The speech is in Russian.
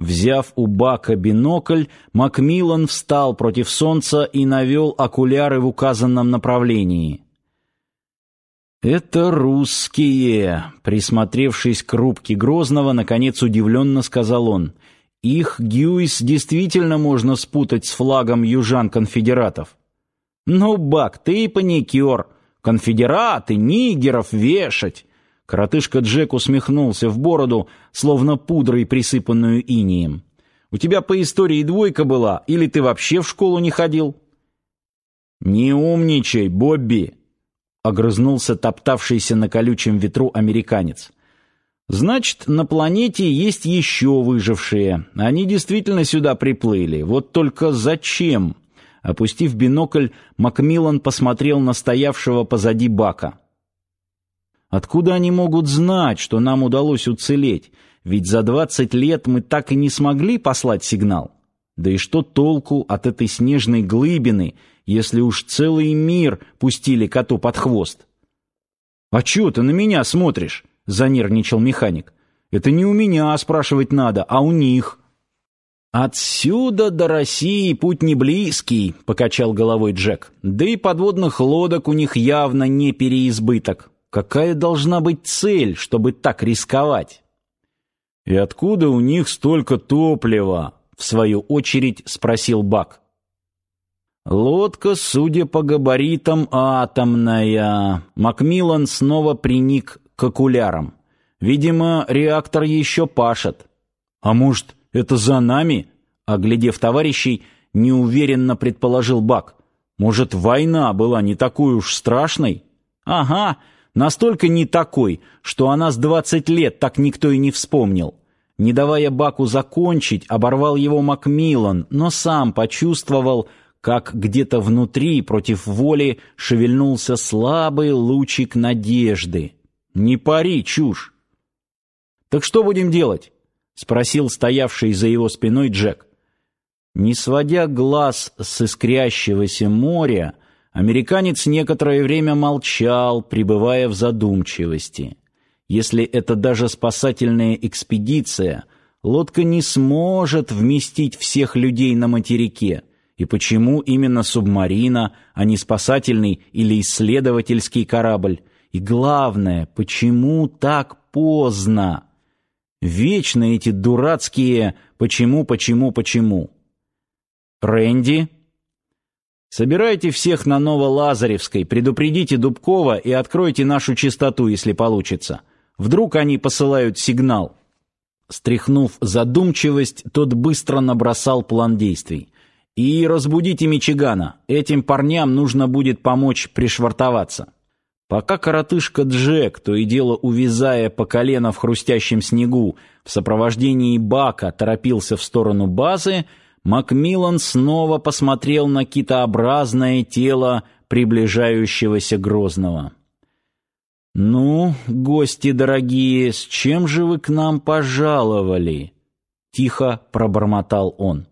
Взяв у Бака бинокль, Макмиллан встал против солнца и навел окуляры в указанном направлении. «Это русские», — присмотревшись к рубке Грозного, наконец удивленно сказал он. «Их Гьюис действительно можно спутать с флагом южан-конфедератов». «Ну, Бак, ты паникер. Конфедераты, нигеров вешать!» Коротышка Джек усмехнулся в бороду, словно пудрой, присыпанную инием. «У тебя по истории двойка была, или ты вообще в школу не ходил?» «Не умничай, Бобби!» — огрызнулся топтавшийся на колючем ветру американец. «Значит, на планете есть еще выжившие. Они действительно сюда приплыли. Вот только зачем?» Опустив бинокль, Макмиллан посмотрел на стоявшего позади бака. «Откуда они могут знать, что нам удалось уцелеть? Ведь за двадцать лет мы так и не смогли послать сигнал. Да и что толку от этой снежной глыбины, если уж целый мир пустили коту под хвост. «А чё ты на меня смотришь?» — занервничал механик. «Это не у меня спрашивать надо, а у них». «Отсюда до России путь не близкий», — покачал головой Джек. «Да и подводных лодок у них явно не переизбыток. Какая должна быть цель, чтобы так рисковать?» «И откуда у них столько топлива?» — в свою очередь спросил Бак. Лодка, судя по габаритам, атомная. Макмиллан снова приник к окулярам. Видимо, реактор еще пашет. А может, это за нами? Оглядев товарищей, неуверенно предположил Бак. Может, война была не такой уж страшной? Ага, настолько не такой, что о нас двадцать лет так никто и не вспомнил. Не давая Баку закончить, оборвал его Макмиллан, но сам почувствовал, как где-то внутри, против воли, шевельнулся слабый лучик надежды. «Не пари, чушь!» «Так что будем делать?» — спросил стоявший за его спиной Джек. Не сводя глаз с искрящегося моря, американец некоторое время молчал, пребывая в задумчивости. Если это даже спасательная экспедиция, лодка не сможет вместить всех людей на материке. И почему именно субмарина, а не спасательный или исследовательский корабль? И главное, почему так поздно? Вечно эти дурацкие «почему, почему, почему». Рэнди? Собирайте всех на Новолазаревской, предупредите Дубкова и откройте нашу частоту, если получится. Вдруг они посылают сигнал. Стряхнув задумчивость, тот быстро набросал план действий. И разбудите Мичигана. Этим парням нужно будет помочь пришвартоваться. Пока коротышка Джек, то и дело увязая по колено в хрустящем снегу, в сопровождении Бака торопился в сторону базы, Макмиллан снова посмотрел на китообразное тело приближающегося Грозного. «Ну, гости дорогие, с чем же вы к нам пожаловали?» — тихо пробормотал он.